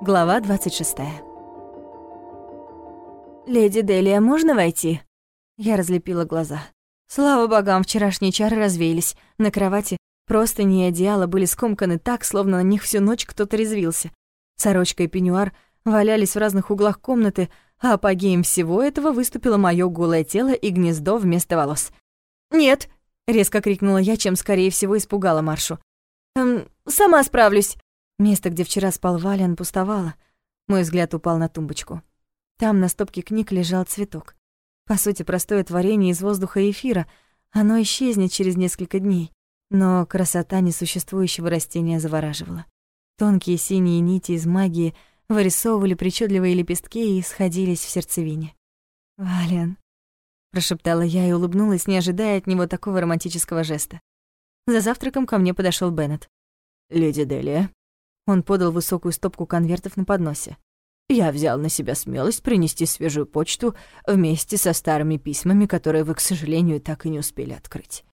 Глава 26. «Леди Делия, можно войти?» Я разлепила глаза. Слава богам, вчерашние чары развеялись. На кровати просто не одеяло были скомканы так, словно на них всю ночь кто-то резвился. Сорочка и пеньюар валялись в разных углах комнаты, а апогеем всего этого выступило моё голое тело и гнездо вместо волос. «Нет!» — резко крикнула я, чем скорее всего испугала Маршу. «Эм, сама справлюсь!» Место, где вчера спал Валиан, пустовало. Мой взгляд упал на тумбочку. Там на стопке книг лежал цветок. По сути, простое творение из воздуха и эфира. Оно исчезнет через несколько дней. Но красота несуществующего растения завораживала. Тонкие синие нити из магии вырисовывали причудливые лепестки и сходились в сердцевине. «Валиан», — прошептала я и улыбнулась, не ожидая от него такого романтического жеста. За завтраком ко мне подошел Беннет. «Леди Делия», он подал высокую стопку конвертов на подносе. «Я взял на себя смелость принести свежую почту вместе со старыми письмами, которые вы, к сожалению, так и не успели открыть».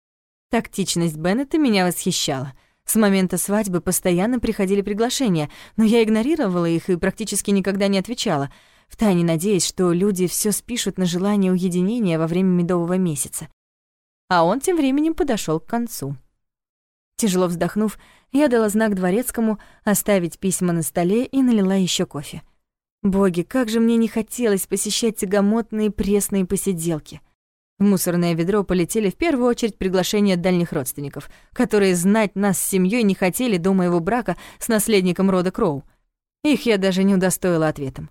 Тактичность Беннета меня восхищала. С момента свадьбы постоянно приходили приглашения, но я игнорировала их и практически никогда не отвечала, втайне надеясь, что люди все спишут на желание уединения во время медового месяца. А он тем временем подошел к концу. Тяжело вздохнув, я дала знак дворецкому оставить письма на столе и налила еще кофе. Боги, как же мне не хотелось посещать тягомотные пресные посиделки. В мусорное ведро полетели в первую очередь приглашения дальних родственников, которые знать нас с семьей не хотели до моего брака с наследником рода Кроу. Их я даже не удостоила ответом.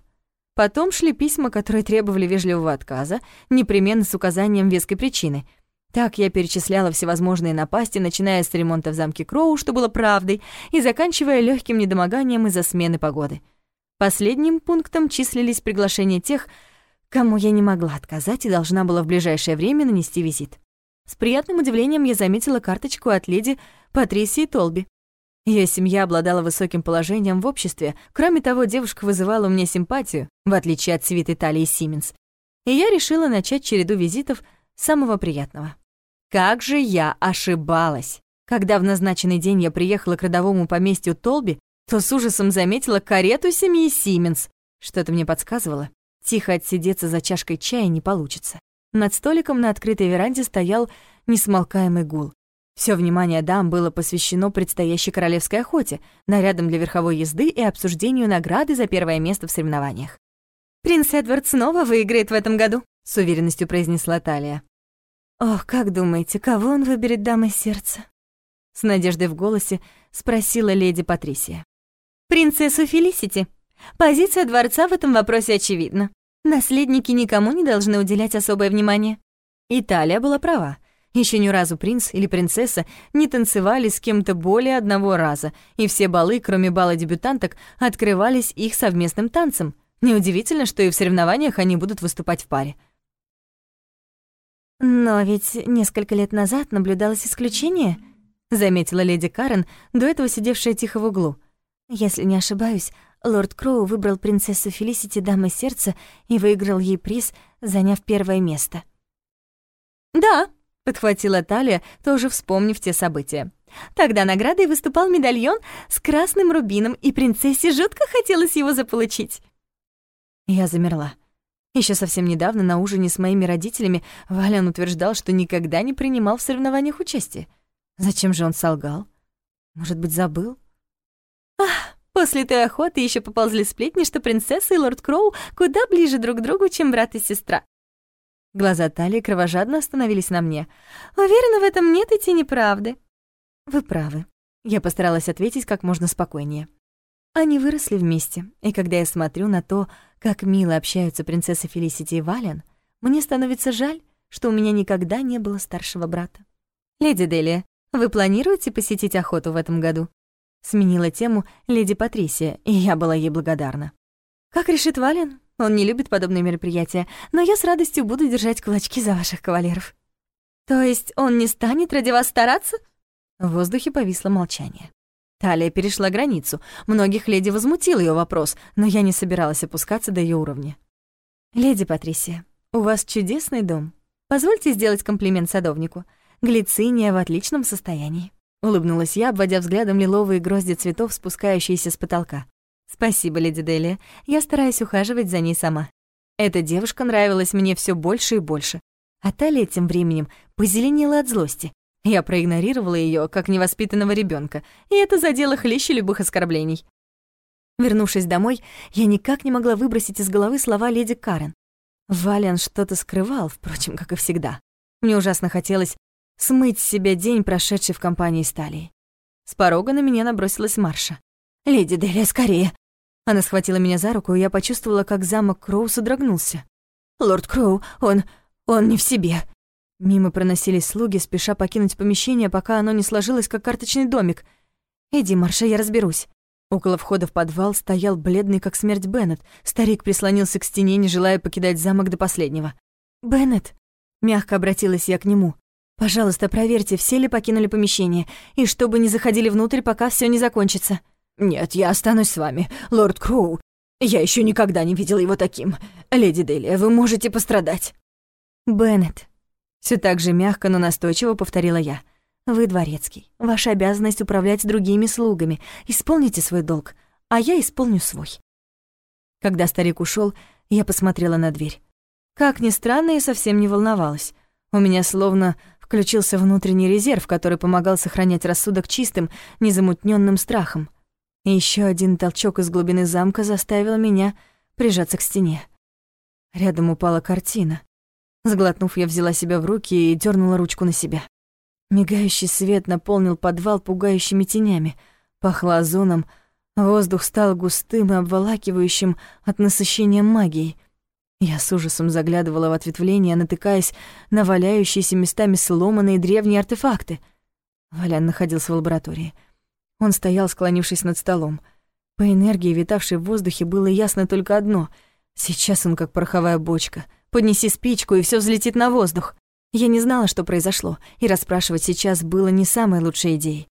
Потом шли письма, которые требовали вежливого отказа, непременно с указанием веской причины — так я перечисляла всевозможные напасти, начиная с ремонта в замке Кроу, что было правдой, и заканчивая легким недомоганием из-за смены погоды. Последним пунктом числились приглашения тех, кому я не могла отказать и должна была в ближайшее время нанести визит. С приятным удивлением я заметила карточку от леди Патрисии Толби. Ее семья обладала высоким положением в обществе, кроме того, девушка вызывала у меня симпатию, в отличие от свиты Талии Сименс. И я решила начать череду визитов самого приятного. Как же я ошибалась! Когда в назначенный день я приехала к родовому поместью Толби, то с ужасом заметила карету семьи Сименс. Что-то мне подсказывало. Тихо отсидеться за чашкой чая не получится. Над столиком на открытой веранде стоял несмолкаемый гул. Все внимание дам было посвящено предстоящей королевской охоте, нарядам для верховой езды и обсуждению награды за первое место в соревнованиях. «Принц Эдвард снова выиграет в этом году», — с уверенностью произнесла Талия. «Ох, как думаете, кого он выберет дамой сердца?» С надеждой в голосе спросила леди Патрисия. «Принцессу Фелисити. Позиция дворца в этом вопросе очевидна. Наследники никому не должны уделять особое внимание». Италия была права. Еще ни разу принц или принцесса не танцевали с кем-то более одного раза, и все балы, кроме бала дебютанток, открывались их совместным танцем. Неудивительно, что и в соревнованиях они будут выступать в паре. «Но ведь несколько лет назад наблюдалось исключение», — заметила леди Карен, до этого сидевшая тихо в углу. «Если не ошибаюсь, лорд Кроу выбрал принцессу Фелисити дамой сердца и выиграл ей приз, заняв первое место». «Да», — подхватила Талия, тоже вспомнив те события. «Тогда наградой выступал медальон с красным рубином, и принцессе жутко хотелось его заполучить». Я замерла. Еще совсем недавно на ужине с моими родителями Валян утверждал, что никогда не принимал в соревнованиях участие. Зачем же он солгал? Может быть, забыл? Ах, после той охоты еще поползли сплетни, что принцесса и лорд Кроу куда ближе друг к другу, чем брат и сестра. Глаза Талии кровожадно остановились на мне. Уверена, в этом нет и тени правды. Вы правы. Я постаралась ответить как можно спокойнее. Они выросли вместе, и когда я смотрю на то, как мило общаются принцесса Фелисити и Вален, мне становится жаль, что у меня никогда не было старшего брата. «Леди Делия, вы планируете посетить охоту в этом году?» Сменила тему леди Патрисия, и я была ей благодарна. «Как решит Вален? Он не любит подобные мероприятия, но я с радостью буду держать кулачки за ваших кавалеров». «То есть он не станет ради вас стараться?» В воздухе повисло молчание. Талия перешла границу. Многих леди возмутил ее вопрос, но я не собиралась опускаться до ее уровня. «Леди Патрисия, у вас чудесный дом. Позвольте сделать комплимент садовнику. Глициния в отличном состоянии». — улыбнулась я, обводя взглядом лиловые грозди цветов, спускающиеся с потолка. «Спасибо, леди Делия. Я стараюсь ухаживать за ней сама». Эта девушка нравилась мне все больше и больше. А Талия тем временем позеленела от злости. Я проигнорировала ее как невоспитанного ребенка, и это задело хлеще любых оскорблений. Вернувшись домой, я никак не могла выбросить из головы слова леди Карен. Валиан что-то скрывал, впрочем, как и всегда. Мне ужасно хотелось смыть с себя день, прошедший в компании с Талией. С порога на меня набросилась Марша. «Леди Делия, скорее!» Она схватила меня за руку, и я почувствовала, как замок Кроу содрогнулся. «Лорд Кроу, он... он не в себе!» Мимо проносились слуги, спеша покинуть помещение, пока оно не сложилось, как карточный домик. «Иди, Марша, я разберусь». Около входа в подвал стоял бледный, как смерть Беннет. Старик прислонился к стене, не желая покидать замок до последнего. «Беннет!» Мягко обратилась я к нему. «Пожалуйста, проверьте, все ли покинули помещение, и чтобы не заходили внутрь, пока все не закончится». «Нет, я останусь с вами, лорд Кроу. Я еще никогда не видела его таким. Леди Делия, вы можете пострадать». «Беннет», все так же мягко, но настойчиво повторила я. «Вы дворецкий. Ваша обязанность управлять другими слугами. Исполните свой долг, а я исполню свой». Когда старик ушел, я посмотрела на дверь. Как ни странно, я совсем не волновалась. У меня словно включился внутренний резерв, который помогал сохранять рассудок чистым, незамутненным страхом. И еще один толчок из глубины замка заставил меня прижаться к стене. Рядом упала картина. Сглотнув, я взяла себя в руки и дернула ручку на себя. Мигающий свет наполнил подвал пугающими тенями. Пахло озоном, воздух стал густым и обволакивающим от насыщения магией. Я с ужасом заглядывала в ответвление, натыкаясь на валяющиеся местами сломанные древние артефакты. Валян находился в лаборатории. Он стоял, склонившись над столом. По энергии, витавшей в воздухе, было ясно только одно — сейчас он как пороховая бочка — Поднеси спичку, и все взлетит на воздух. Я не знала, что произошло, и расспрашивать сейчас было не самой лучшей идеей.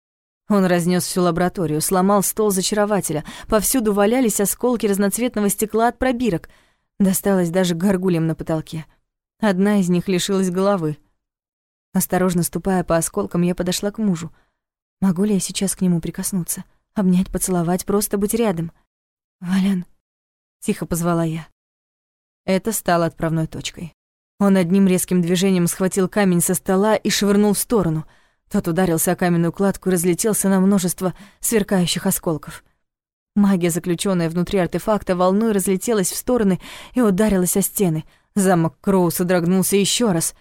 Он разнес всю лабораторию, сломал стол зачарователя. Повсюду валялись осколки разноцветного стекла от пробирок. Досталось даже горгулям на потолке. Одна из них лишилась головы. Осторожно ступая по осколкам, я подошла к мужу. Могу ли я сейчас к нему прикоснуться? Обнять, поцеловать, просто быть рядом? «Валян», — тихо позвала я. Это стало отправной точкой. Он одним резким движением схватил камень со стола и швырнул в сторону. Тот ударился о каменную кладку и разлетелся на множество сверкающих осколков. Магия, заключенная внутри артефакта, волной разлетелась в стороны и ударилась о стены. Замок Кроу содрогнулся еще раз.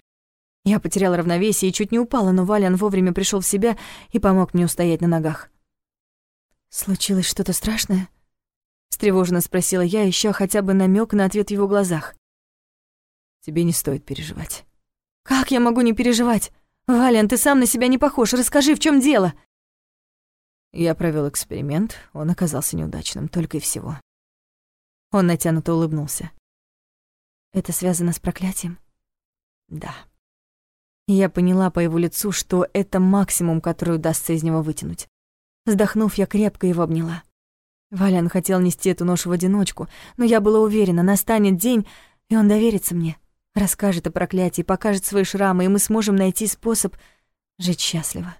Я потеряла равновесие и чуть не упала, но Валян вовремя пришел в себя и помог мне устоять на ногах. «Случилось что-то страшное?» Встревоженно спросила я, ища хотя бы намек на ответ в его глазах. Тебе не стоит переживать. Как я могу не переживать? Вален, ты сам на себя не похож. Расскажи, в чем дело? Я провел эксперимент, он оказался неудачным, только и всего. Он натянуто улыбнулся. Это связано с проклятием? Да. Я поняла по его лицу, что это максимум, который удастся из него вытянуть. Вздохнув, я крепко его обняла. Валян хотел нести эту ношу в одиночку, но я была уверена, настанет день, и он доверится мне, расскажет о проклятии, покажет свои шрамы, и мы сможем найти способ жить счастливо.